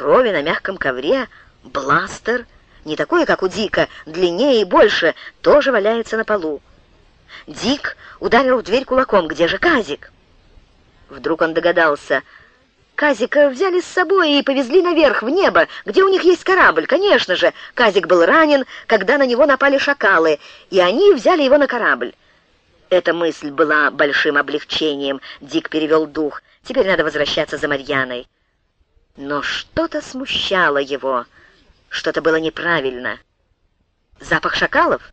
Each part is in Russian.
крови на мягком ковре бластер, не такой, как у Дика, длиннее и больше, тоже валяется на полу. Дик ударил в дверь кулаком. «Где же Казик?» Вдруг он догадался. Казика взяли с собой и повезли наверх, в небо, где у них есть корабль. Конечно же, Казик был ранен, когда на него напали шакалы, и они взяли его на корабль. Эта мысль была большим облегчением. Дик перевел дух. Теперь надо возвращаться за Марьяной. Но что-то смущало его. Что-то было неправильно. Запах шакалов?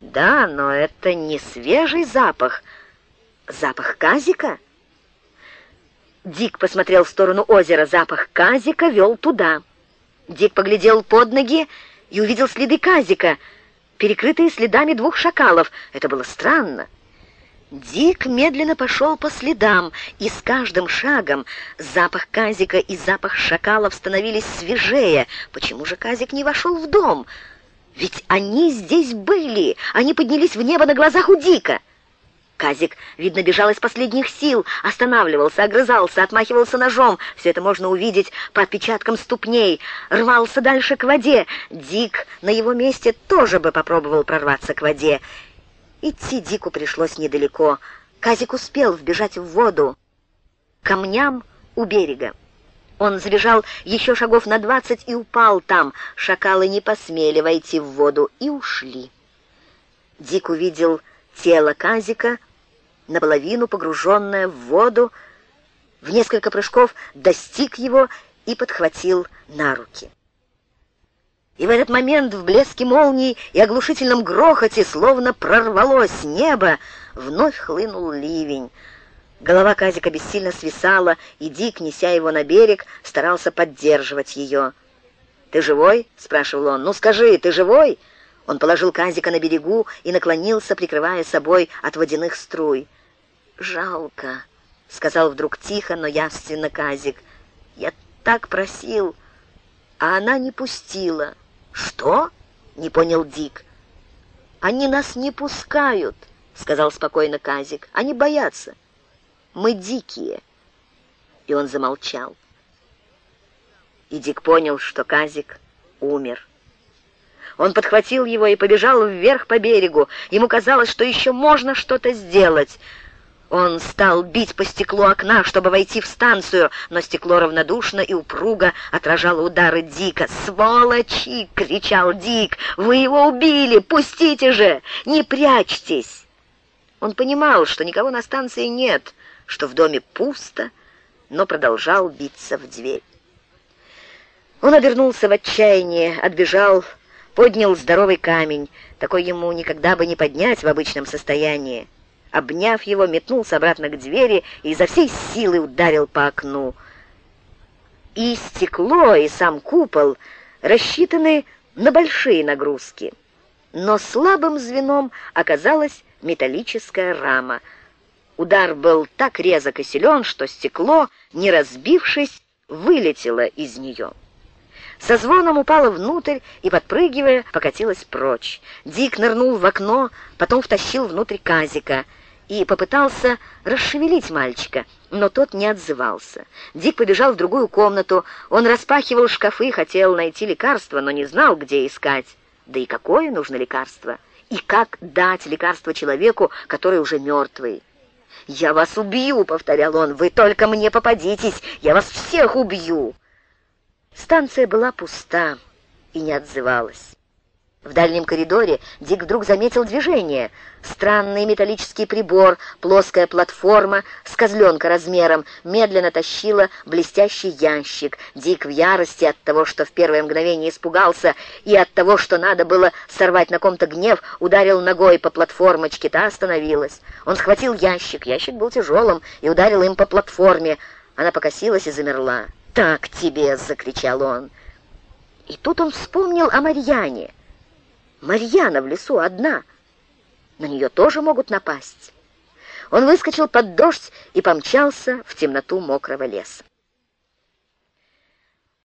Да, но это не свежий запах. Запах казика? Дик посмотрел в сторону озера. Запах казика вел туда. Дик поглядел под ноги и увидел следы казика, перекрытые следами двух шакалов. Это было странно. Дик медленно пошел по следам, и с каждым шагом запах казика и запах шакалов становились свежее. Почему же казик не вошел в дом? Ведь они здесь были, они поднялись в небо на глазах у Дика. Казик, видно, бежал из последних сил, останавливался, огрызался, отмахивался ножом. Все это можно увидеть по отпечаткам ступней. Рвался дальше к воде. Дик на его месте тоже бы попробовал прорваться к воде. Идти Дику пришлось недалеко. Казик успел вбежать в воду. Камням у берега. Он забежал еще шагов на двадцать и упал там. Шакалы не посмели войти в воду и ушли. Дик увидел тело Казика, наполовину погруженное в воду, в несколько прыжков достиг его и подхватил на руки. И в этот момент в блеске молний и оглушительном грохоте, словно прорвалось небо, вновь хлынул ливень. Голова Казика бессильно свисала, и Дик, неся его на берег, старался поддерживать ее. «Ты живой?» — спрашивал он. «Ну скажи, ты живой?» Он положил Казика на берегу и наклонился, прикрывая собой от водяных струй. «Жалко», — сказал вдруг тихо, но явственно Казик. «Я так просил, а она не пустила». «Что?» — не понял Дик. «Они нас не пускают», — сказал спокойно Казик. «Они боятся. Мы дикие». И он замолчал. И Дик понял, что Казик умер. Он подхватил его и побежал вверх по берегу. Ему казалось, что еще можно что-то сделать — он стал бить по стеклу окна, чтобы войти в станцию, но стекло равнодушно и упруго отражало удары Дика. «Сволочи!» — кричал Дик. «Вы его убили! Пустите же! Не прячьтесь!» Он понимал, что никого на станции нет, что в доме пусто, но продолжал биться в дверь. Он обернулся в отчаянии, отбежал, поднял здоровый камень. Такой ему никогда бы не поднять в обычном состоянии обняв его, метнулся обратно к двери и изо всей силы ударил по окну. И стекло, и сам купол рассчитаны на большие нагрузки. Но слабым звеном оказалась металлическая рама. Удар был так резок и силен, что стекло, не разбившись, вылетело из нее. Со звоном упала внутрь и, подпрыгивая, покатилась прочь. Дик нырнул в окно, потом втащил внутрь казика — и попытался расшевелить мальчика, но тот не отзывался. Дик побежал в другую комнату, он распахивал шкафы, хотел найти лекарство, но не знал, где искать. Да и какое нужно лекарство? И как дать лекарство человеку, который уже мертвый? «Я вас убью!» — повторял он. «Вы только мне попадитесь! Я вас всех убью!» Станция была пуста и не отзывалась. В дальнем коридоре Дик вдруг заметил движение. Странный металлический прибор, плоская платформа с козленка размером, медленно тащила блестящий ящик. Дик в ярости от того, что в первое мгновение испугался, и от того, что надо было сорвать на ком-то гнев, ударил ногой по платформочке, та остановилась. Он схватил ящик, ящик был тяжелым, и ударил им по платформе. Она покосилась и замерла. «Так тебе!» — закричал он. И тут он вспомнил о Марьяне. Марьяна в лесу одна. На нее тоже могут напасть. Он выскочил под дождь и помчался в темноту мокрого леса.